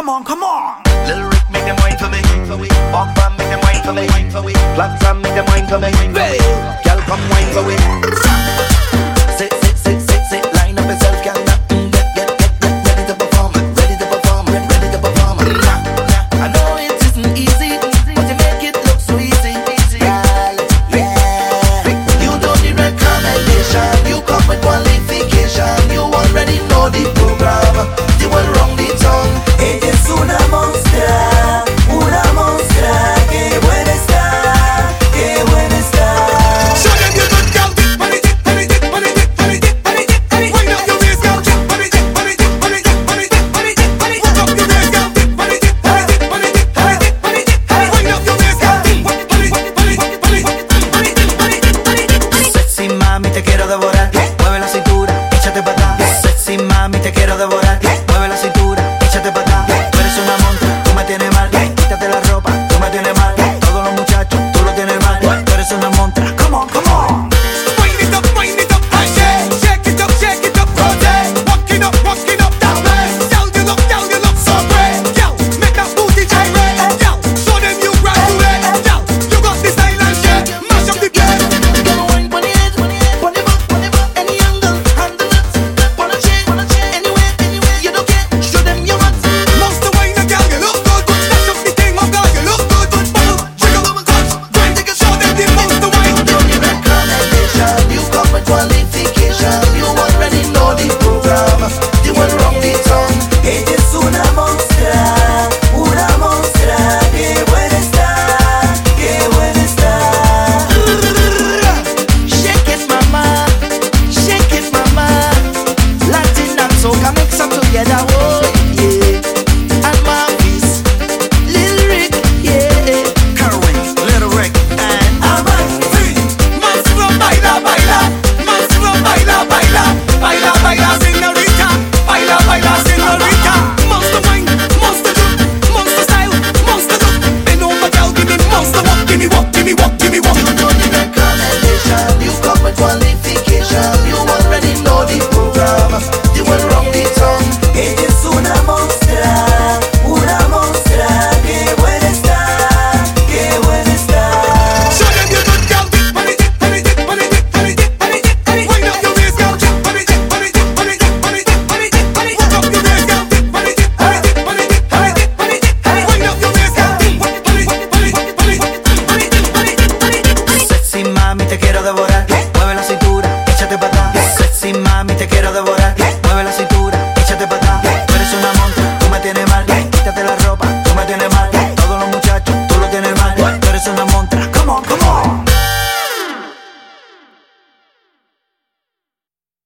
Come on, come on. Little Rick, make them wine for me. Walk make them wine for me. Plant make them wine for me. Girl, come wine for me. quiero devorar.